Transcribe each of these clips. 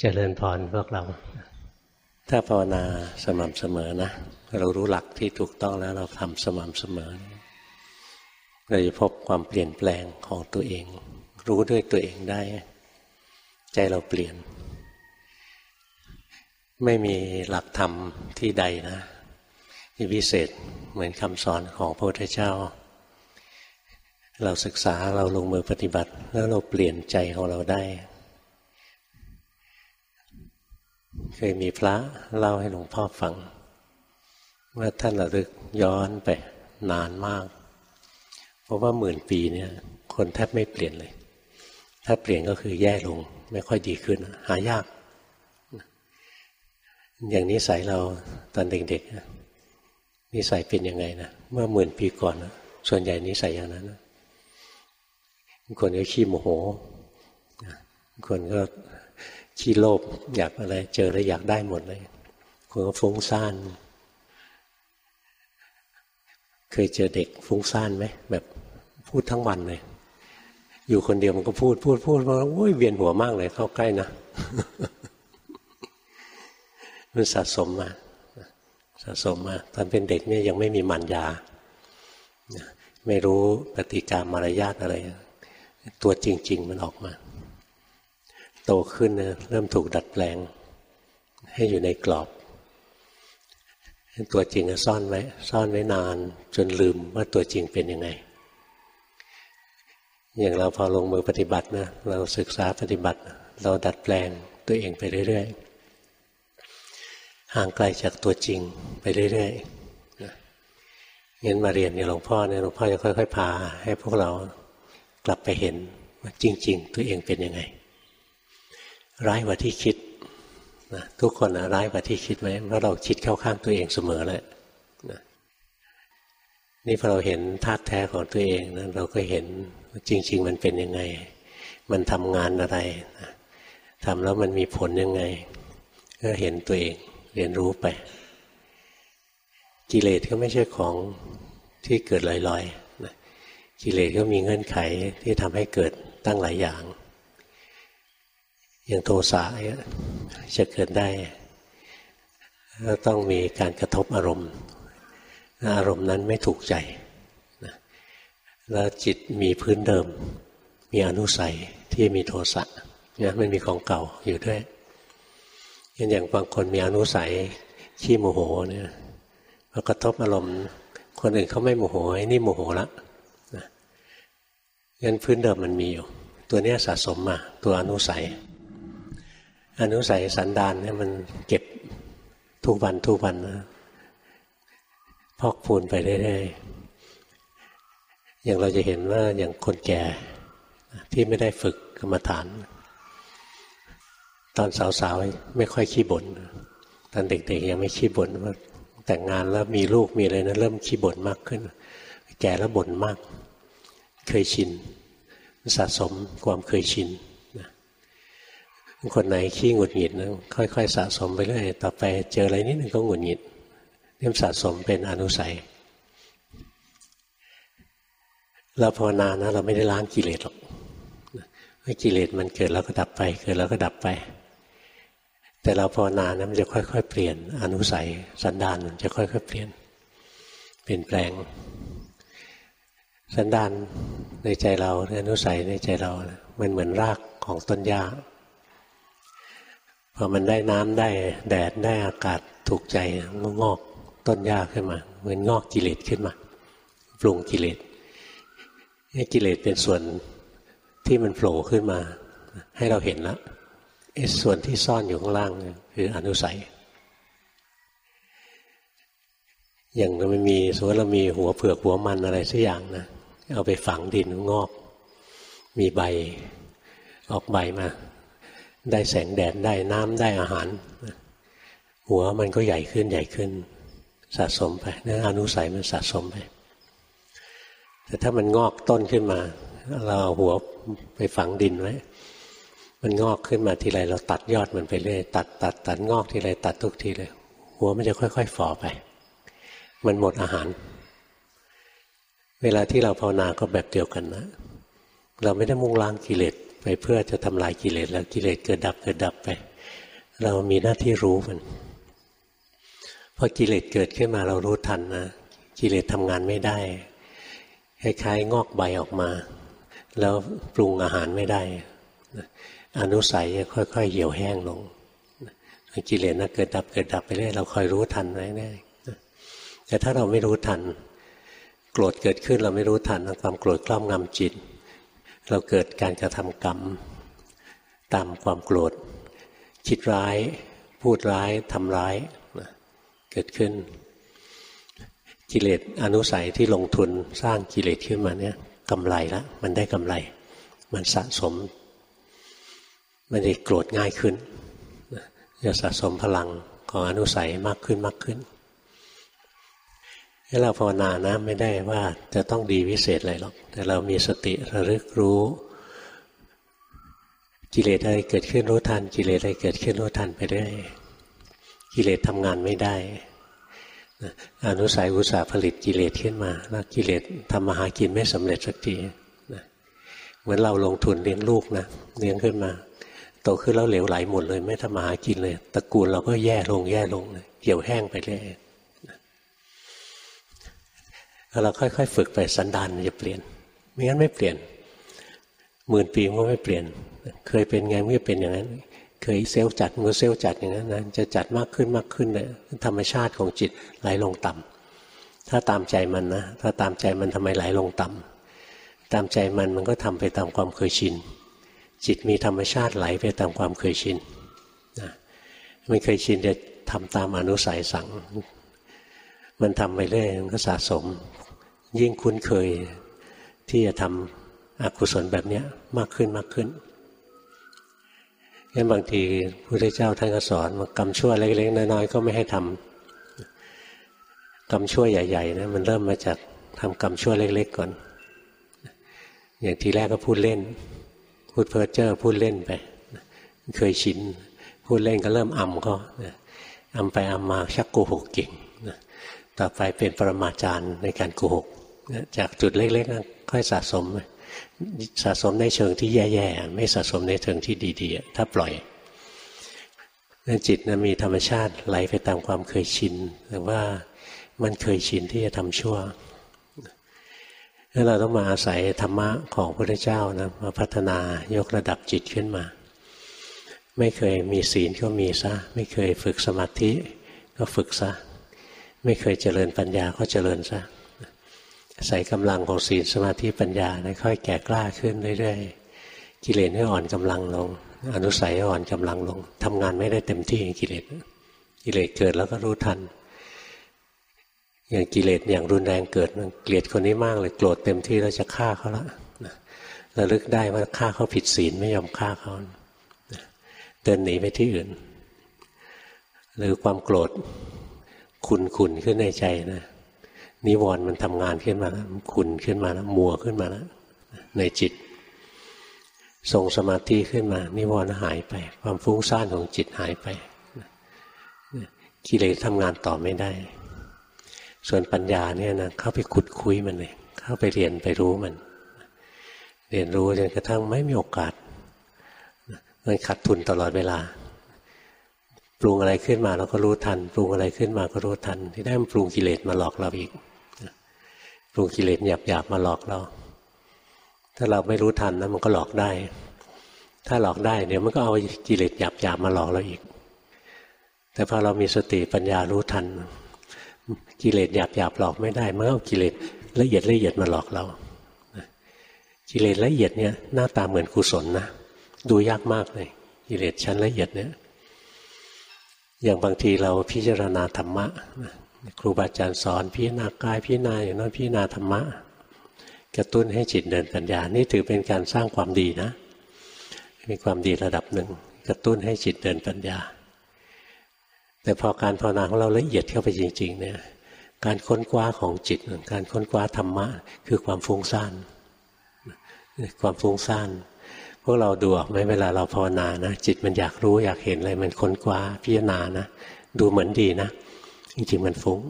เจริญพรพวกเรา ถ้าภาวนาสม่ำเสมอนะ เรารู้หลักที่ถูกต้องแล้วเราทำสม่ำเสมอ เราจะพบความเปลี่ยนแปลงของตัวเอง รู้ด้วยตัวเองได้ ใจเราเปลี่ยน ไม่มีหลักธรรมที่ใดนะที่พิเศษเหมือนคำสอนของพระพุทธเจ้า เราศึกษาเราลงมือปฏิบัติ แล้วเราเปลี่ยนใจของเราได้ เคยมีพระเล่าให้หลวงพ่อฟัง ว่าท่านระลึกย้อนไปนานมาก เพราะว่าหมื่นปีเนี่ย คนแทบไม่เปลี่ยนเลย ถ้าเปลี่ยนก็คือแย่ลง ไม่ค่อยดีขึ้น หายาก อย่างนิสัยเราตอนเด็กๆนิสัยเป็นยังไงนะเมื่อหมื่นปีก่อนส่วนใหญ่นิสัยอย่างนั้นคนก็ขี้โมโห คนก็ ขี้โลภอยากอะไร เจอแล้วอยากได้หมดเลยคนก็ฟุ้งซ่าน เคยเจอเด็กฟุ้งซ่านไหมแบบพูดทั้งวันเลย อยู่คนเดียวมันก็พูดพูดพูดมาโอ้ยเวียนหัวมากเลยเข้าใกล้นะมันสะสมมาสะสมมาตอนเป็นเด็กเนี่ยยังไม่มีมัญญาไม่รู้ปฏิกรรมมารยาทอะไร ตัวจริง ๆ มันออกมา โตขึ้นนะเริ่มถูกดัดแปลง ให้อยู่ในกรอบ ตัวจริงซ่อนไว้ซ่อนไว้นาน จนลืมว่าตัวจริงเป็นยังไง อย่างเราพอลงมือปฏิบัตินะเราศึกษาปฏิบัติ เราดัดแปลงตัวเองไปเรื่อยๆห่างไกลจากตัวจริงไปเรื่อยๆงั้นมาเรียนกับหลวงพ่อเนี่ยหลวงพ่อจะค่อย ๆ พา ให้พวกเรากลับไปเห็นว่าจริง ๆ ตัวเองเป็นยังไง ร้ายกว่าที่คิดนะทุกคนนะร้ายกว่าที่คิดไหมว่าะเราคิดเข้าข้างตัวเองเสมอแหละนะนี่พอเราเห็นธาตุแท้ของตัวเองนะเราก็เห็นจริง ๆ มันเป็นยังไง มันทำงานอะไรนะทำแล้วมันมีผลยังไง ก็เห็นตัวเองเรียนรู้ไป กิเลสก็ไม่ใช่ของที่เกิดลอยๆนะกิเลสก็มีเงื่อนไขที่ทำให้เกิดตั้งหลายอย่าง อย่างโทสะจะเกิดได้ก็ต้องมีการกระทบอารมณ์ อารมณ์นั้นไม่ถูกใจแล้วจิตมีพื้นเดิม มีอนุสัยที่มีโทสะเนี่ยมันมีของเก่าอยู่ด้วยอย่างบางคนมีอนุสัยขี้โมโหเนี่ยพอกระทบอารมณ์ คนอื่นเขาไม่โมโหไอ้นี่โมโหละงั้นพื้นเดิมมันมีอยู่ ตัวนี้สะสมมาตัวอนุสัย อนุสัยสันดานเนี่ยมันเก็บทุกวันทุกวันนะพอกพูนไปเรื่อยๆอย่างเราจะเห็นว่าอย่างคนแก่ที่ไม่ได้ฝึกกรรมฐาน ตอนสาวๆไม่ค่อยขี้บน่นตอนเด็กๆยังไม่ขี้บ่นว่าแต่งงานแล้วมีลูกมีอะไรนะเริ่มขี้บ่นมากขึ้น แก่แล้วบ่นมาก เคยชินสะสมความเคยชิน คนไหนขี้หงุดหงิดนะค่อย ๆ สะสมไปเรื่อยต่อไปเจออะไรนิดนึงก็หงุดหงิดเริ่มสะสมเป็นอนุสัย เราภาวนานะ เราไม่ได้ล้างกิเลสหรอกกิเลสมันเกิดแล้วก็ดับไป เกิดแล้วก็ดับไป แต่เราภาวนานะมันจะค่อยๆ เปลี่ยนอนุสัย สันดานมันจะค่อยๆเปลี่ยนเปลี่ยนแปลง สันดานในใจเราอนุสัยในใจเรา มันเหมือนรากของต้นหญ้า พอมันได้น้ำได้แดดได้อากาศถูกใจมันงอกต้นหญ้าขึ้นมาเหมือนงอกกิเลสขึ้นมา ปรุงกิเลสนี่กิเลสเป็นส่วนที่มันโผล่ขึ้นมา ให้เราเห็นแล้วไอ้ส่วนที่ซ่อนอยู่ข้างล่างคืออนุสัย อย่างเราไม่มีสมมติเรามีหัวเผือกหัวมันอะไรสักอย่างนะเอาไปฝังดินงอก มีใบออกใบมา ได้แสงแดดได้น้ำได้อาหาร หัวมันก็ใหญ่ขึ้นใหญ่ขึ้น สะสมไปนะอนุสัยมันสะสมไป แต่ถ้ามันงอกต้นขึ้นมา เราเอาหัวไปฝังดินไว้มันงอกขึ้นมาทีไรเราตัดยอดมันไปเรื่อยตัดตัดตัดงอกทีไรตัดทุกทีเลย หัวมันจะค่อย ๆฝ่อไป มันหมดอาหาร เวลาที่เราภาวนาก็แบบเดียวกันนะ เราไม่ได้มุ่งล้างกิเลส ไปเพื่อจะทำลายกิเลสแล้วกิเลสเกิดดับเกิดดับไป เรามีหน้าที่รู้มันพอกิเลสเกิดขึ้นมาเรารู้ทันนะกิเลสทำงานไม่ได้คล้ายๆงอกใบออกมา แล้วปรุงอาหารไม่ได้อนุสัยค่อย ๆ เหี่ยวแห้งลงกิเลสนะเกิดดับเกิดดับไปเรื่อยเราคอยรู้ทันไว้แน่แต่ถ้าเราไม่รู้ทัน โกรธเกิดขึ้นเราไม่รู้ทันความโกรธกล้อมงำจิต เราเกิดการกระทำกรรม ตามความโกรธคิดร้าย พูดร้ายทำร้ายเกิดขึ้น กิเลสอนุสัยที่ลงทุนสร้างกิเลสขึ้นมาเนี่ยกำไรละมันได้กำไร มันสะสม มันจะโกรธง่ายขึ้นจะสะสมพลังของอนุสัยมากขึ้นมากขึ้น ให้เราภาวนานะไม่ได้ว่าจะต้องดีวิเศษอะไรหรอก แต่เรามีสติระลึกรู้ กิเลสอะไรเกิดขึ้นรู้ทัน กิเลสอะไรเกิดขึ้นรู้ทันไปเรื่อยกิเลสทำงานไม่ได้อนุสัยอุตสาห์ผลิตกิเลสขึ้นมาแล้วกิเลสทำมาหากินไม่สำเร็จสักทีเหมือนเราลงทุนเลี้ยงลูกนะเลี้ยงขึ้นมาโตขึ้นแล้วเหลวไหลหมดเลย ไม่ทำมาหากินเลยตระกูลเราก็แย่ลงแย่ลงเลยเหี่ยวแห้งไปเรื่อย เราค่อยๆ ฝึกไปสันดานจะเปลี่ยน ไม่งั้นไม่เปลี่ยนหมื่นปีมันก็ไม่เปลี่ยน เคยเป็นไงมันก็เป็นอย่างนั้น เคยเซลล์จัดมันก็เซลล์จัดอย่างนั้นนะจะจัดมากขึ้นมากขึ้นเลยธรรมชาติของจิตไหลลงต่ำถ้าตามใจมันนะถ้าตามใจมันทำไมไหลลงต่ำตามใจมันมันก็ทำไปตามความเคยชินจิตมีธรรมชาติไหลไปตามความเคยชินนะมันเคยชินจะทำตามอนุสัยสั่ง มันทำไปเรื่อยมันก็สะสม ยิ่งคุ้นเคยที่จะทำอกุศลแบบนี้มากขึ้นมากขึ้นงั้นบางทีพระพุทธเจ้าท่านก็สอนว่ากรรมชั่วเล็กๆน้อยๆก็ไม่ให้ทำกรรมชั่วใหญ่ๆนะมันเริ่มมาจากทำกรรมชั่วเล็ก ๆ ก่อน อย่างทีแรกก็พูดเล่น พูดเพ้อเจ้อพูดเล่นไป เคยชิน พูดเล่นก็เริ่มอ่ำก็อ่ำไปอ่ำมาชักโกหกเก่งต่อไปเป็นปรมาจารย์ในการโกหก จากจุดเล็กๆค่อยสะสม สะสมในเชิงที่แย่ๆไม่สะสมในเชิงที่ดีๆถ้าปล่อยนั่นจิตนะมีธรรมชาติไหลไปตามความเคยชินแต่ว่ามันเคยชินที่จะทำชั่วแล้วเราต้องมาอาศัยธรรมะของพระพุทธเจ้านะมาพัฒนายกระดับจิตขึ้นมา ไม่เคยมีศีลก็มีซะ ไม่เคยฝึกสมาธิก็ฝึกซะ ไม่เคยเจริญปัญญาก็เจริญซะ ใส่กำลังของศีลสมาธิปัญญาค่อยแก่กล้าขึ้นเรื่อยๆกิเลสให้อ่อนกำลังลง อนุสัยอ่อนกำลังลงทำงานไม่ได้เต็มที่กิเลสกิเลสเกิดแล้วก็รู้ทัน อย่างกิเลสอย่างรุนแรงเกิดเกลียดคนนี้มากเลยโกรธเต็มที่แล้วจะฆ่าเขาละระลึกได้ว่าฆ่าเขาผิดศีลไม่ยอมฆ่าเขาเดินหนีไปที่อื่น หรือความโกรธขุนขุนขึ้นในใจนะ นิวรณ์มันทำงานขึ้นมาแล้วขุนขึ้นมาแล้วมัวขึ้นมาแล้วในจิตส่งสมาธิขึ้นมา นิวรณ์หายไป ความฟุ้งซ่านของจิตหายไปกิเลสทำงานต่อไม่ได้ ส่วนปัญญาเนี่ยนะเข้าไปขุดคุยมันเลยเข้าไปเรียนไปรู้มัน เรียนรู้จนกระทั่งไม่มีโอกาสมันขาดทุนตลอดเวลา ปรุงอะไรขึ้นมาเราก็รู้ทัน ปรุงอะไรขึ้นมาก็รู้ทัน ที่ได้มันปรุงกิเลสมาหลอกเราอีก ปรุงกิเลสหยาบหยาบมาหลอกเรา ถ้าเราไม่รู้ทันนะมันก็หลอกได้ ถ้าหลอกได้เดี๋ยวมันก็เอากิเลสหยาบหยาบมาหลอกเราอีก แต่พอเรามีสติปัญญารู้ทัน กิเลสหยาบหยาบหลอกไม่ได้เมื่อเอากิเลสละเอียดละเอียดมาหลอกเรากิเลสละเอียดเนี่ยหน้าตาเหมือนกุศลนะดูยากมากเลยกิเลสชั้นละเอียดเนี่ยอย่างบางทีเราพิจารณาธรรมะ ครูบาอาจารย์สอนพิจารณากายพิจารณาอย่างนั้นพิจารณาธรรมะกระตุ้นให้จิตเดินปัญญา นี่ถือเป็นการสร้างความดีนะ มีความดีระดับหนึ่ง กระตุ้นให้จิตเดินปัญญา แต่พอการภาวนาของเราละเอียดเข้าไปจริง ๆ เนี่ย การค้นคว้าของจิต การค้นคว้าธรรมะ คือความฟุ้งซ่าน ความฟุ้งซ่าน พวกเราดูออกไหมเวลาเราภาวนานะ จิตมันอยากรู้อยากเห็นอะไร มันค้นคว้าพิจารณานะ ดูเหมือนดีนะ จริงๆมันฟุ้ง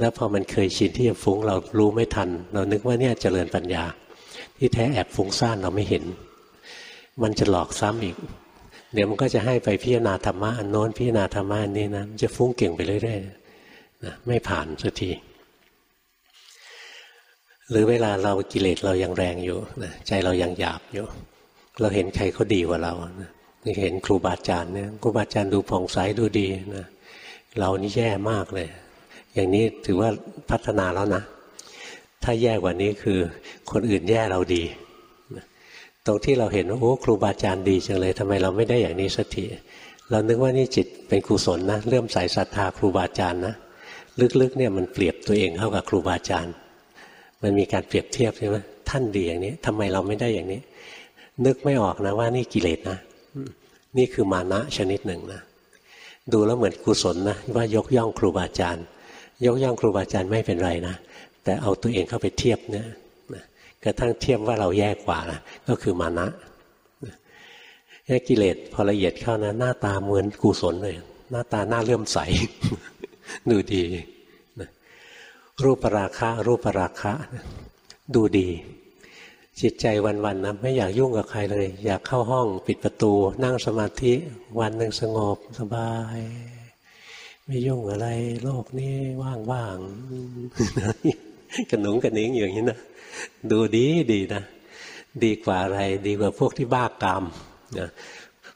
แล้วพอมันเคยชินที่จะฟุ้งเรารู้ไม่ทัน เรานึกว่าเนี่ยเจริญปัญญา ที่แท้แอบฟุ้งซ่านเราไม่เห็น มันจะหลอกซ้ำอีก เดี๋ยวมันก็จะให้ไปพิจารณาธรรมะอันโน้นพิจารณาธรรมะอันนี้นะจะฟุ้งเก่งไปเรื่อยๆนะไม่ผ่านสักทีหรือเวลาเรากิเลสเรายังแรงอยู่นะใจเรายังหยาบอยู่ เราเห็นใครเขาดีกว่าเรานะเห็นครูบาอาจารย์เนี่ยครูบาอาจารย์ดูผ่องใสดูดีนะ เรานี่แย่มากเลย อย่างนี้ถือว่าพัฒนาแล้วนะ ถ้าแย่กว่านี้คือคนอื่นแย่เราดี ตรงที่เราเห็นว่าโอ้ครูบาอาจารย์ดีจังเลยทำไมเราไม่ได้อย่างนี้สักทีเรานึกว่านี่จิตเป็นกุศลนะเริ่มใส่ศรัทธาครูบาอาจารย์นะลึกๆเนี่ยมันเปรียบตัวเองเข้ากับครูบาอาจารย์ มันมีการเปรียบเทียบใช่ไหมท่านดีอย่างนี้ทำไมเราไม่ได้อย่างนี้ นึกไม่ออกนะว่านี่กิเลสนะ นี่คือมานะชนิดหนึ่งนะ ดูแล้วเหมือนกุศลนะว่ายกย่องครูบาอาจารย์ ยกย่องครูบาอาจารย์ไม่เป็นไรนะ แต่เอาตัวเองเข้าไปเทียบเนี่ยกระทั่งเทียบว่าเราแย่กว่านะก็คือมานะแย่กิเลสพอละเอียดเข้านะหน้าตาเหมือนกุศลเลย หน้าตาหน้าเลื่อมใส ดูดีรูปราคะ รูปราคะ ดูดี จิตใจวันๆนะไม่อยากยุ่งกับใครเลย อยากเข้าห้องปิดประตู นั่งสมาธิวันหนึ่งสงบสบาย ไม่ยุ่งอะไร โลกนี้ว่างๆกระหนุงกระนิ้งอย่างนี้นะดูดีดีนะดีกว่าอะไร ดีกว่าพวกที่บ้ากามนะ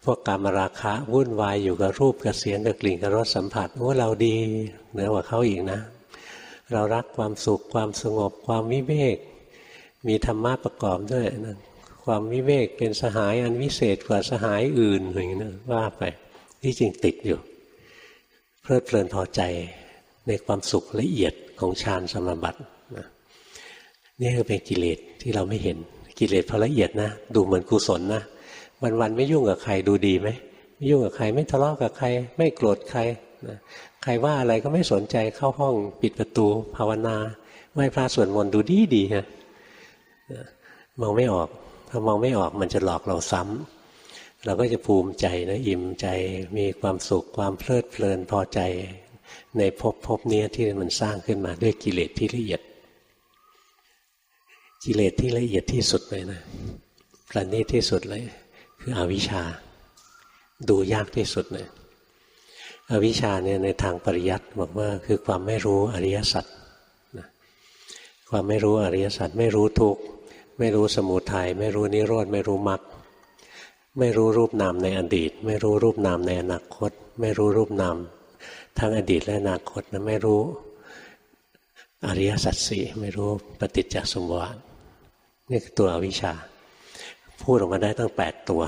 พวกกามราคะวุ่นวายอยู่กับรูปกับเสียงกับกลิ่นกับรสสัมผัสว่าเราดีเหนือกว่าเขาอีกนะ เรารักความสุขความสงบความวิเวก มีธรรมะประกอบด้วยนะความวิเวกเป็นสหายอันวิเศษกว่าสหายอื่นอย่างนี้นะว่าไปที่จริงติดอยู่ เพลิดเพลินพอใจในความสุขละเอียดของฌานสมบัตินี่คือเป็นกิเลสที่เราไม่เห็นกิเลสพอละเอียดนะ ดูเหมือนกุศลนะวันวันไม่ยุ่งกับใครดูดีไหมไม่ยุ่งกับใครไม่ทะเลาะกับใคร ไม่โกรธใครนะใครว่าอะไรก็ไม่สนใจเข้าห้องปิดประตู ภาวนาไหว้พระสวดมนต์ดูดีดีฮะ มองไม่ออกถ้ามองไม่ออกมันจะหลอกเราซ้ำเราก็จะภูมิใจนะอิ่มใจมีความสุขความเพลิดเพลินพอใจ ในภพภพนี้ที่มันสร้างขึ้นมาด้วยกิเลสที่ละเอียด กิเลสที่ละเอียดที่สุดเลยนะประณีตที่สุดเลย คืออวิชชา ดูยากที่สุดเลยอวิชชาเนี่ยในทางปริยัติบอกว่าคือความไม่รู้อริยสัจนะความไม่รู้อริยสัจไม่รู้ทุกข์ ไม่รู้สมุทัยไม่รู้นิโรธไม่รู้มรรคไม่รู้รูปนามในอดีต ไม่รู้รูปนามในอนาคต ไม่รู้รูปนามทั้งอดีตและอนาคตนะไม่รู้อริยสัจสี่ไม่รู้ปฏิจจสมบัตินี่คือตัวอวิชชา พูดออกมาได้ตั้งแปดตัว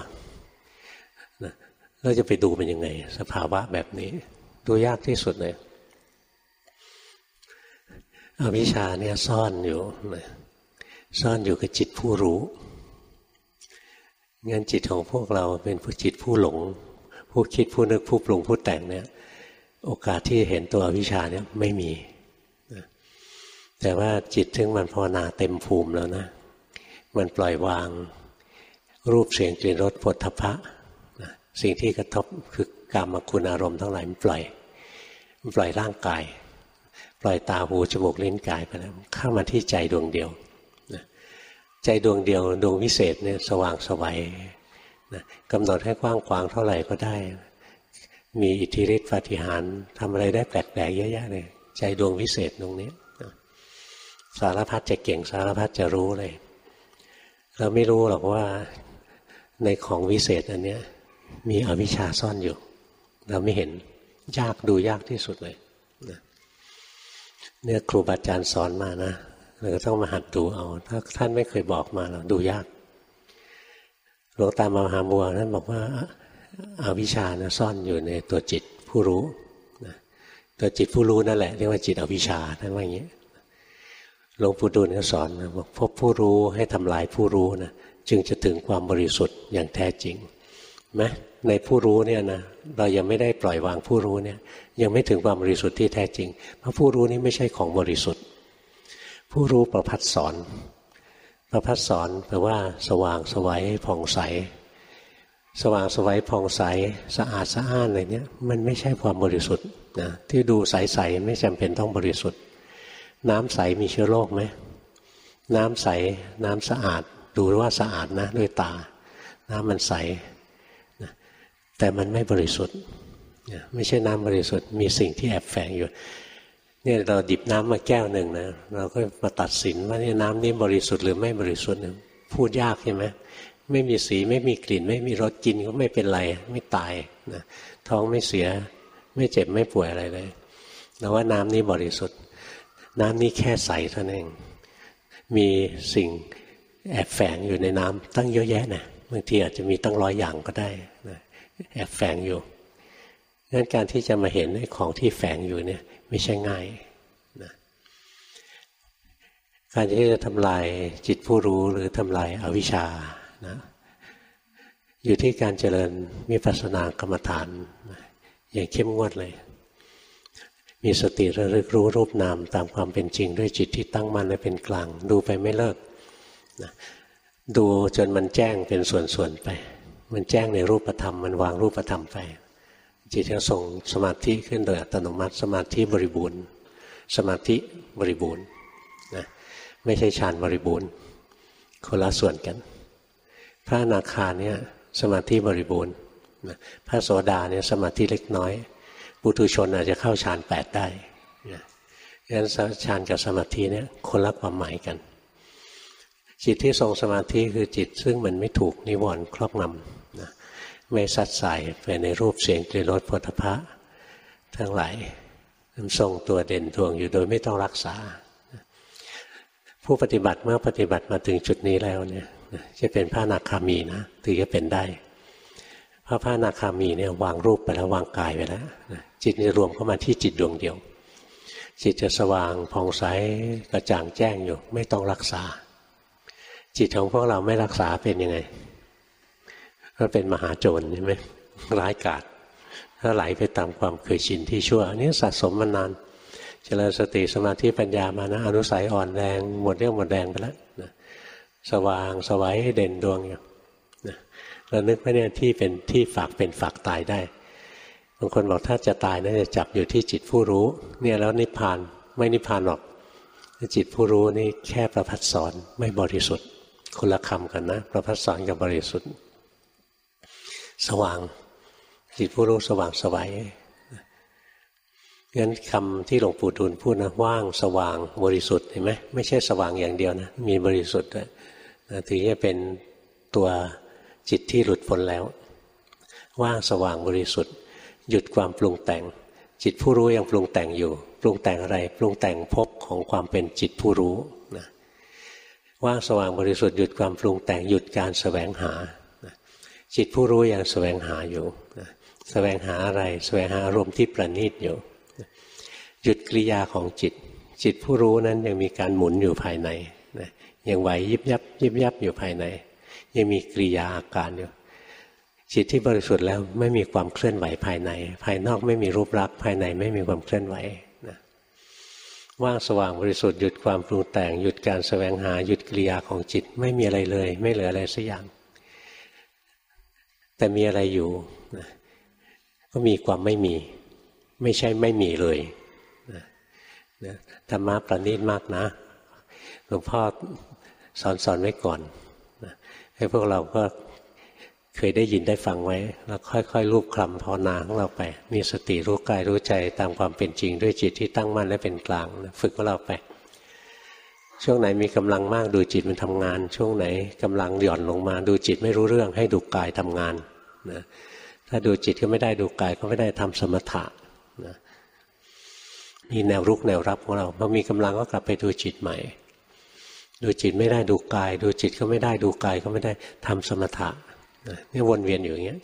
เราจะไปดูเป็นยังไง สภาวะแบบนี้ ดูยากที่สุดเลยอวิชชาเนี่ยซ่อนอยู่นะ ซ่อนอยู่กับจิตผู้รู้งั้นจิตของพวกเราเป็นผู้จิตผู้หลง ผู้คิดผู้นึกผู้ปรุงผู้แต่งเนี่ย โอกาสที่เห็นตัววิชาเนี่ยไม่มี แต่ว่าจิตถึงมันภาวนาเต็มภูมิแล้วนะ มันปล่อยวางรูปเสียงกลิ่นรสผลทพะสิ่งที่กระทบคือกรรมคุณอารมณ์ทั้งหลายมันปล่อย มันปล่อยร่างกาย ปล่อยตาหูจมูกลิ้นกายไปแล้วเข้ามาที่ใจดวงเดียว ใจดวงเดียวดวงวิเศษเนี่ยสว่างสวัยนะกำหนดให้กว้างขวางเท่าไหร่ก็ได้ มีอิทธิฤทธิปฏิหารทำอะไรได้แปลกๆเยอะแยะเลยใจดวงวิเศษตรงนี้สารพัดจะเก่งสารพัดจะรู้เลย เราไม่รู้หรอกว่าในของวิเศษอันเนี้ย มีอวิชชาซ่อนอยู่ เราไม่เห็นยากดูยากที่สุดเลยเนี่ยครูบาอาจารย์สอนมานะ เราก็ต้องมาหัดดูเอา ถ้าท่านไม่เคยบอกมาเราดูยากหลวงตามหาบัวนั้นบอกว่าอาวิชชานะซ่อนอยู่ในตัวจิตผู้รู้ตัวจิตผู้รู้นั่นแหละเรียกว่าจิตอวิชชาท่านว่าอย่างนี้หลวงปู่ดูลก็สอนนะบอกพบผู้รู้ให้ทำลายผู้รู้นะจึงจะถึงความบริสุทธิ์อย่างแท้จริงไหมในผู้รู้เนี่ยนะเรายังไม่ได้ปล่อยวางผู้รู้เนี่ยยังไม่ถึงความบริสุทธิ์ที่แท้จริง เพราะผู้รู้นี้ไม่ใช่ของบริสุทธิ์ ผู้รู้ประพัดสอน ประพัดสอนแปลว่า สว่างสวัยผ่องใส สว่างสวัยผ่องใสสะอาดสะอ้านอะไรเนี้ยมันไม่ใช่ความบริสุทธิ์นะที่ดูใสๆไม่จำเป็นต้องบริสุทธิ์ น้ำใสมีเชื้อโรคไหมน้ำใสน้ำสะอาด ดูว่าสะอาดนะ ด้วยตา น้ำมันใสแต่มันไม่บริสุทธิ์ไม่ใช่น้ำบริสุทธิ์มีสิ่งที่แอบแฝงอยู่ เนี่ยเราดิบน้ำมาแก้วหนึ่งนะเราก็มาตัดสินว่านี่น้ำนี้บริสุทธิ์หรือไม่บริสุทธิ์พูดยากใช่ไหมไม่มีสีไม่มีกลิ่น ไม่มีรสกินก็ไม่เป็นไรไม่ตายนะท้องไม่เสีย ไม่เจ็บไม่ป่วยอะไรเลยเราว่าน้ำนี้บริสุทธิ์ น้ำนี้แค่ใสเท่านั้นเองมีสิ่งแอบแฝงอยู่ในน้ำตั้งเยอะแยะนะบางทีอาจจะมีตั้งร้อยอย่างก็ได้นะแอบแฝงอยู่งั้นการที่จะมาเห็นของที่แฝงอยู่เนี่ย ไม่ใช่ง่ายนะการที่จะทำลายจิตผู้รู้หรือทำลายอาวิชชานะอยู่ที่การเจริญมิปัสสนากรรมฐานนะอย่างเข้มงวดเลย มีสติระลึกรู้รูปนามตามความเป็นจริงด้วยจิตที่ตั้งมั่นและเป็นกลาง ดูไปไม่เลิกนะดูจนมันแจ้งเป็นส่วนๆไป มันแจ้งในรูปธรรม มันวางรูปธรรมไป จิตจะส่งสมาธิขึ้นโดยอัตโนมัติ สมาธิบริบูรณ์ สมาธิบริบูรณ์นะไม่ใช่ฌานบริบูรณ์คนละส่วนกัน พระนาคาเนี่ยสมาธิบริบูรณ์นะพระโสดาเนี่ยสมาธิเล็กน้อยปุถุชนอาจจะเข้าฌานแปดได้นะงั้นฌานกับสมาธิเนี่ยคนละความหมายกัน จิตที่ทรงสมาธิคือจิตซึ่งมันไม่ถูกนิวรณ์ครอบงำ ไม่สัดใส่ไปในรูปเสียงกลิ่นรสพุทพะทั้งหลายมันทรงตัวเด่นดวงอยู่โดยไม่ต้องรักษา ผู้ปฏิบัติเมื่อปฏิบัติมาถึงจุดนี้แล้วเนี่ยจะเป็นพระนาคามีนะถึงจะเป็นได้เพราะพระนาคามีเนี่ยวางรูปไปแล้ววางกายไปแล้วจิตนี่รวมเข้ามาที่จิตดวงเดียว จิตจะสว่างผ่องใสกระจ่างแจ้งอยู่ ไม่ต้องรักษา จิตของพวกเราไม่รักษาเป็นยังไง ก็เป็นมหาโจรใช่ไหมร้ายกาจถ้าไหลไปตามความเคยชินที่ชั่วอันนี้สะสมมานานเจริญสติสมาธิปัญญามานะอนุสัยอ่อนแรงหมดเรี่ยวหมดแรงไปแล้วนะสว่างสวัยเด่นดวงอยู่นะเรานึกว่าเนี่ยที่เป็นที่ฝากเป็นฝากตายได้บางคนบอกถ้าจะตายนะจะจับอยู่ที่จิตผู้รู้ เนี่ยแล้วนิพพานไม่นิพพานหรอกจิตผู้รู้นี่แค่ประพัดสอนไม่บริสุทธิ์คนละคำกันนะ ประพัดสอนกับบริสุทธิ์ สว่างจิตผู้รู้สว่างสวัยงั้นคำที่หลวงปู่ดูลพูดนะว่างสว่างบริสุทธิ์เห็นไหมไม่ใช่สว่างอย่างเดียวนะมีบริสุทธิ์ด้วยถึงจะเป็นตัวจิตที่หลุดพ้นแล้ว ว่างสว่างบริสุทธิ์ หยุดความปรุงแต่ง จิตผู้รู้ยังปรุงแต่งอยู่ ปรุงแต่งอะไร ปรุงแต่งพบของความเป็นจิตผู้รู้นะว่างสว่างบริสุทธิ์หยุดความปรุงแต่งหยุดการแสวงหา จิตผู้รู้ยังแสวงหาอยู่แสวงหาอะไร แสวงหาอารมณ์ที่ประณีตอยู่หยุดกิริยาของจิต จิตผู้รู้นั้นยังมีการหมุนอยู่ภายในยังไหวยิบยับยิบยับอยู่ภายใน ยังมีกิริยาอาการอยู่จิตที่บริสุทธิ์แล้วไม่มีความเคลื่อนไหวภายใน ภายนอกไม่มีรูปลักษณ์ภายในไม่มีความเคลื่อนไหวนะว่างสว่างบริสุทธิ์หยุดความปรุงแต่งหยุดการแสวงหาหยุดกิริยาของจิตไม่มีอะไรเลย ไม่เหลืออะไรสักอย่าง แต่มีอะไรอยู่นะก็มีความไม่มี ไม่ใช่ไม่มีเลยนะนะธรรมะประณีตมากนะหลวงพ่อสอนสอนไว้ก่อนนะให้พวกเราก็เคยได้ยินได้ฟังไว้ แล้วค่อยๆรูปคลำภาวนาของเราไป มีสติรู้กายรู้ใจตามความเป็นจริงด้วยจิตที่ตั้งมั่นและเป็นกลางนะฝึกของเราไป ช่วงไหนมีกำลังมากดูจิตมันทำงาน ช่วงไหนกำลังหย่อนลงมาดูจิตไม่รู้เรื่องให้ดูกายทำงานนะถ้าดูจิตก็ไม่ได้ดูกายก็ไม่ได้ทำสมถะนะมีแนวรุกแนวรับของเราพอมีกำลังก็กลับไปดูจิตใหม่ ดูจิตไม่ได้ดูกาย ดูจิตก็ไม่ได้ดูกายก็ไม่ได้ทำสมถะนะนี่วนเวียนอยู่อย่างเงี้ย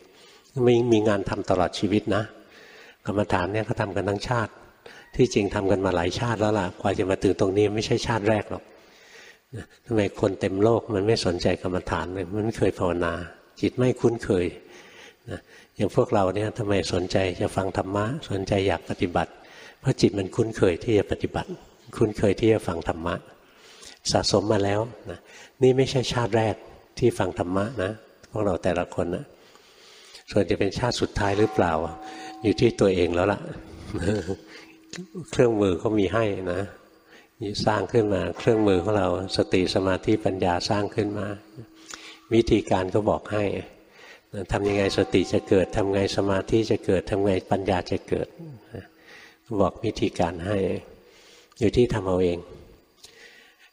ไม่มีงานทำตลอดชีวิตนะ กรรมฐานเนี่ยเขาทำกันทั้งชาติ ที่จริงทำกันมาหลายชาติแล้วล่ะกว่าจะมาถึงตรงนี้ไม่ใช่ชาติแรกหรอกทำไมคนเต็มโลกมันไม่สนใจกรรมฐานเลยมันไม่เคยภาวนา จิตไม่คุ้นเคยนะอย่างพวกเราเนี่ยทำไมสนใจจะฟังธรรมะสนใจอยากปฏิบัติ เพราะจิตมันคุ้นเคยที่จะปฏิบัติ คุ้นเคยที่จะฟังธรรมะ สะสมมาแล้วนะนี่ไม่ใช่ชาติแรกที่ฟังธรรมะนะพวกเราแต่ละคนนะส่วนจะเป็นชาติสุดท้ายหรือเปล่า อยู่ที่ตัวเองแล้วล่ะ เครื่องมือเขามีให้นะสร้างขึ้นมาเครื่องมือของเราสติสมาธิปัญญาสร้างขึ้นมา วิธีการก็บอกให้ทำยังไงสติจะเกิดทำไงสมาธิจะเกิดทำไงปัญญาจะเกิด บอกวิธีการให้ อยู่ที่ทำเอาเอง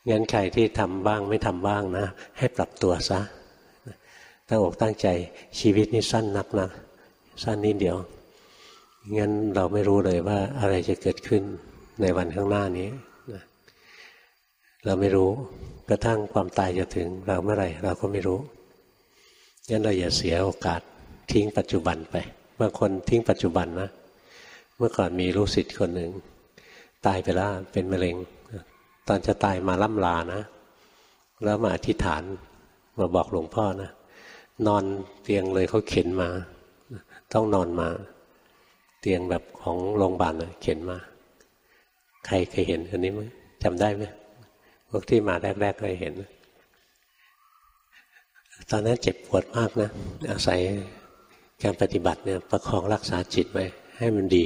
งั้นใครที่ทำบ้างไม่ทำบ้างนะ ให้ปรับตัวซะตั้งอกตั้งใจชีวิตนี้สั้นนักนะสั้นนิดเดียว งั้นเราไม่รู้เลยว่าอะไรจะเกิดขึ้นในวันข้างหน้านี้เราไม่รู้กระทั่งความตายจะถึงเราเมื่อไหร่เราก็ไม่รู้งั้นเราอย่าเสียโอกาสทิ้งปัจจุบันไปบางคนทิ้งปัจจุบันนะเมื่อก่อนมีลูกศิษย์คนหนึ่งตายไปแล้วเป็นมะเร็ง ตอนจะตายมาล่ำลานะแล้วมาอธิษฐานมาบอกหลวงพ่อนะนอนเตียงเลยเขาเข็นมา ต้องนอนมา ตียงแบบของโรงพยาบาลเข็นมา ใครเคยเห็นอันนี้ไหมจำได้ไหมพวกที่มาแรกๆเคยเห็น ตอนนั้นเจ็บปวดมากนะ อาศัยการปฏิบัติเนี่ยประคองรักษาจิตไว้ให้มันดี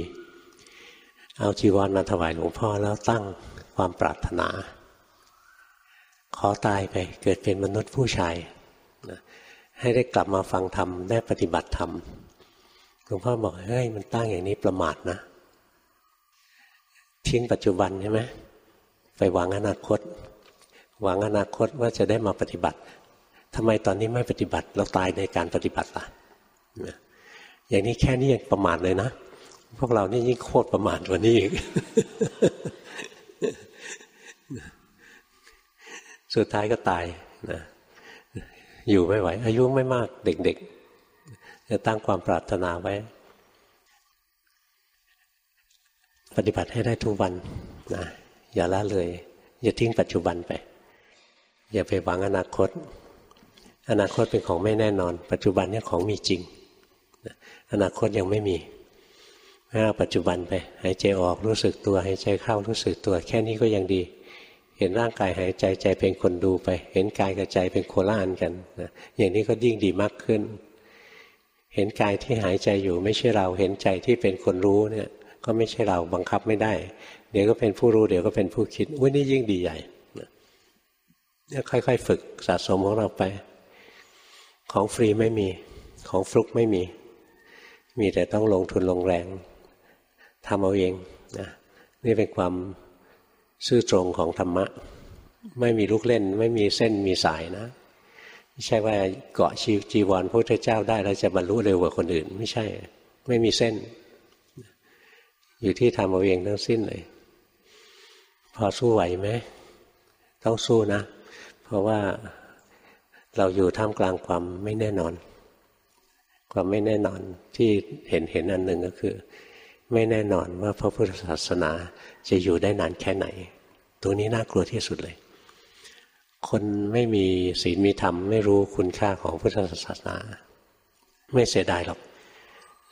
เอาจีวรมาถวายหลวงพ่อแล้วตั้งความปรารถนา ขอตายไปเกิดเป็นมนุษย์ผู้ชาย ให้ได้กลับมาฟังธรรมได้ปฏิบัติธรรม ลวงพ่อบอกเฮ้ยมันตั้งอย่างนี้ประมาทนะ ทิ้งปัจจุบันใช่ไหมไปหวังอนาคต หวังอนาคตว่าจะได้มาปฏิบัติทำไมตอนนี้ไม่ปฏิบัติเราตายในการปฏิบัติล่ะอย่างนี้แค่นี้ยังประมาทเลยนะ พวกเรานี่ยิ่งโคตรประมาทกว่านี้อีกสุดท้ายก็ตายนะอยู่ไม่ไหว อายุไม่มากเด็กๆ จะตั้งความปรารถนาไว้ ปฏิบัติให้ได้ทุกวันนะอย่าละเลย อย่าทิ้งปัจจุบันไป อย่าไปหวังอนาคต อนาคตเป็นของไม่แน่นอน ปัจจุบันเนี่ยของมีจริง อนาคตยังไม่มีให้ปัจจุบันไปหายใจออกรู้สึกตัวหายใจเข้ารู้สึกตัว แค่นี้ก็ยังดี เห็นร่างกายหายใจใจเป็นคนดูไป เห็นกายกับใจเป็นโคล่านกันนะอย่างนี้ก็ยิ่งดีมากขึ้น เห็นกายที่หายใจอยู่ไม่ใช่เรา เห็นใจที่เป็นคนรู้เนี่ย ก็ไม่ใช่เราบังคับไม่ได้ เดี๋ยวก็เป็นผู้รู้เดี๋ยวก็เป็นผู้คิดอุ้ยนี่ยิ่งดีใหญ่เนี่ยค่อย ๆ ฝึกสะสมของเราไป ของฟรีไม่มี ของฟลุกไม่มี มีแต่ต้องลงทุนลงแรงทำเอาเองนะนี่เป็นความซื่อตรงของธรรมะ ไม่มีลูกเล่น ไม่มีเส้นมีสายนะ ไม่ใช่ว่าเกาะชีจีวรพระพุทธเจ้าได้แล้วจะบรรลุเร็วกว่าคนอื่น ไม่ใช่ ไม่มีเส้น อยู่ที่ทำเอาเองทั้งสิ้นเลย พอสู้ไหวไหมต้องสู้นะ เพราะว่าเราอยู่ท่ามกลางความไม่แน่นอน ความไม่แน่นอนที่เห็นเห็นอันหนึ่งก็คือ ไม่แน่นอนว่าพระพุทธศาสนาจะอยู่ได้นานแค่ไหน ตัวนี้น่ากลัวที่สุดเลย คนไม่มีศีลมีธรรม ไม่รู้คุณค่าของพุทธศาสนา ไม่เสียดายหรอก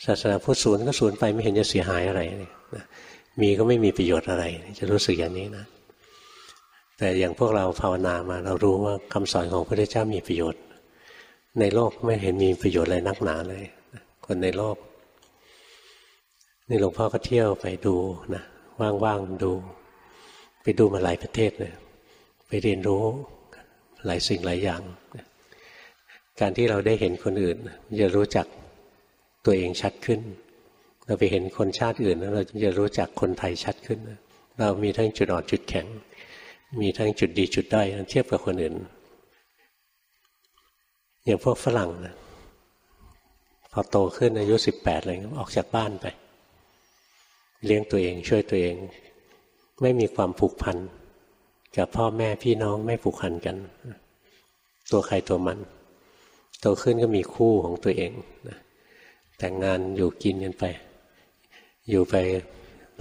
ศาสนาพุทธศูนย์ก็ศูนย์ไปไม่เห็นจะเสียหายอะไรเลยมีก็ไม่มีประโยชน์อะไร จะรู้สึกอย่างนี้นะ แต่อย่างพวกเราภาวนามาเรารู้ว่าคำสอนของพระพุทธเจ้ามีประโยชน์ ในโลกไม่เห็นมีประโยชน์อะไรนักหนาเลย คนในโลกนี่หลวงพ่อก็เที่ยวไปดูนะว่างๆดู ไปดูมาหลายประเทศเลยไปเรียนรู้ หลายสิ่งหลายอย่าง การที่เราได้เห็นคนอื่น จะรู้จักตัวเองชัดขึ้น เราไปเห็นคนชาติอื่นแล้วเราจะรู้จักคนไทยชัดขึ้น เรามีทั้งจุดอ่อนจุดแข็ง มีทั้งจุดดีจุดด้อยเทียบกับคนอื่น อย่างพวกฝรั่งนะพอโตขึ้นอายุสิบแปดอะไรเงี้ยออกจากบ้านไป เลี้ยงตัวเองช่วยตัวเอง ไม่มีความผูกพัน กับพ่อแม่พี่น้องไม่ผูกพันกัน ตัวใครตัวมันโตขึ้นก็มีคู่ของตัวเองแต่งงานอยู่กินกันไป อยู่ไป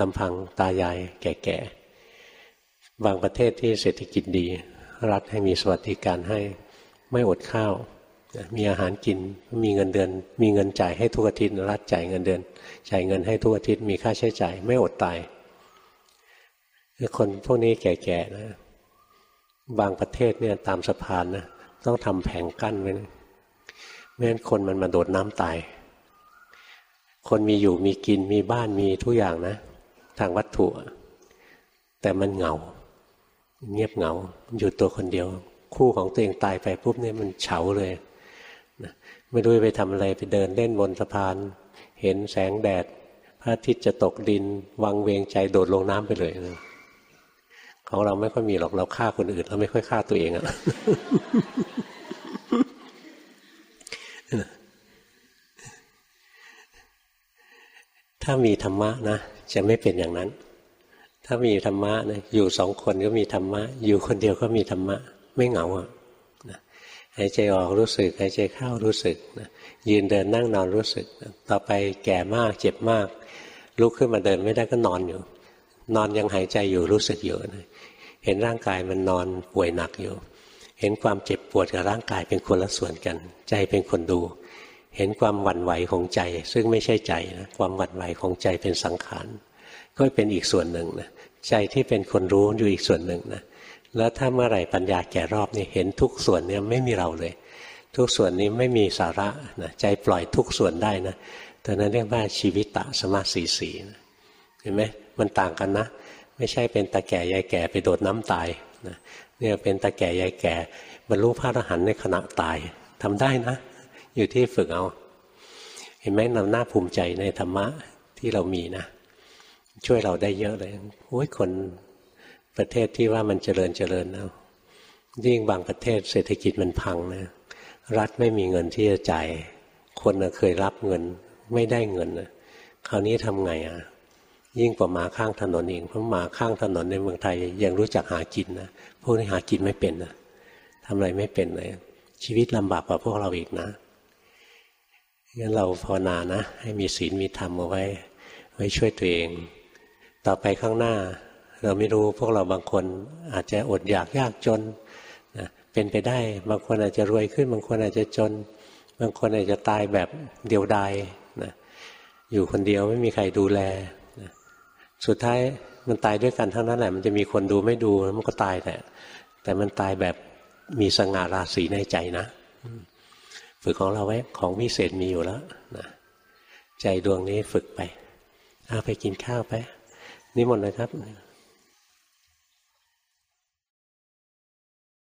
ลำพังตายายแก่ๆ บางประเทศที่เศรษฐกิจดี รัฐให้มีสวัสดิการให้ไม่อดข้าว มีอาหารกินมีเงินเดือน มีเงินจ่ายให้ทุกอาทิตย์รัฐจ่ายเงินเดือน จ่ายเงินให้ทุกอาทิตย์มีค่าใช้จ่าย ไม่อดตาย คนพวกนี้แก่ๆนะ บางประเทศเนี่ยตามสะพานนะต้องทำแผงกั้นไว้นะไม่งั้นคนมันมาโดดน้ำตาย คนมีอยู่มีกินมีบ้านมีทุกอย่างนะ ทางวัตถุ แต่มันเหงา เงียบเหงาอยู่ตัวคนเดียว คู่ของตัวเองตายไปปุ๊บเนี่ยมันเฉาเลยนะไม่รู้ไปทำอะไรไปเดินเล่นบนสะพาน เห็นแสงแดด พระอาทิตย์จะตกดิน วังเวงใจโดดลงน้ำไปเลย ของเราไม่ค่อยมีหรอกเราฆ่าคนอื่นเราไม่ค่อยฆ่าตัวเองอะถ้ามีธรรมะนะจะไม่เป็นอย่างนั้น ถ้ามีธรรมะนะอยู่สองคนก็มีธรรมะ อยู่คนเดียวก็มีธรรมะ ไม่เหงาอะหายใจออกรู้สึกหายใจเข้ารู้สึกนะยืนเดินนั่งนอนรู้สึกต่อไปแก่มากเจ็บมาก ลุกขึ้นมาเดินไม่ได้ก็นอนอยู่ นอนยังหายใจอยู่รู้สึกอยู่นะเห็นร่างกายมันนอนป่วยหนักอยู่ เห็นความเจ็บปวดกับร่างกายเป็นคนละส่วนกัน ใจเป็นคนดู เห็นความหวั่นไหวของใจ ซึ่งไม่ใช่ใจนะความหวั่นไหวของใจเป็นสังขารก็เป็นอีกส่วนหนึ่งนะใจที่เป็นคนรู้อยู่อีกส่วนหนึ่งนะแล้วถ้าเมื่อไหร่ปัญญาแก่รอบนี่เห็นทุกส่วนเนี่ยไม่มีเราเลย ทุกส่วนนี้ไม่มีสาระนะใจปล่อยทุกส่วนได้นะตอนนั้นเรียกว่าชีวิตตะสมาสีสีนะ ห็นไหมมันต่างกันนะ ไม่ใช่เป็นตาแก่ยายแก่ไปโดดน้ำตายนะเนี่ยเป็นตาแก่ยายแก่ บรรลุพระอรหันต์ในขณะตายทำได้นะ อยู่ที่ฝึกเอา เห็นไหมเราหน้าภูมิใจในธรรมะที่เรามีนะ ช่วยเราได้เยอะเลยโอ้ยคนประเทศที่ว่ามันเจริญเจริญนะยิ่งบางประเทศเศรษฐกิจมันพังนะรัฐไม่มีเงินที่จะจ่าย คนเคยรับเงินไม่ได้เงินนะคราวนี้ทำไงอะ ยิ่งกว่าหมาข้างถนนเองเพราะหมาข้างถนนในเมืองไทยยังรู้จักหากินนะพวกนี้หากินไม่เป็นนะทำอะไรไม่เป็นเลย ชีวิตลำบากกว่าพวกเราอีกนะงั้นเราภาวนานะ ให้มีศีลมีธรรมเอาไว้ ไว้ช่วยตัวเอง ต่อไปข้างหน้า เราไม่รู้พวกเราบางคนอาจจะอดอยากยากจนนะเป็นไปได้ บางคนอาจจะรวยขึ้น บางคนอาจจะจน บางคนอาจจะตายแบบเดียวดายนะอยู่คนเดียวไม่มีใครดูแล สุดท้ายมันตายด้วยกันทั้งนั้นแหละ มันจะมีคนดูไม่ดูแล้วมันก็ตายแต่แต่มันตายแบบมีสง่าราศีในใจนะฝึกของเราไว้ของวิเศษมีอยู่แล้วนะใจดวงนี้ฝึกไปเอาไปกินข้าวไปนิมนต์เลยครับ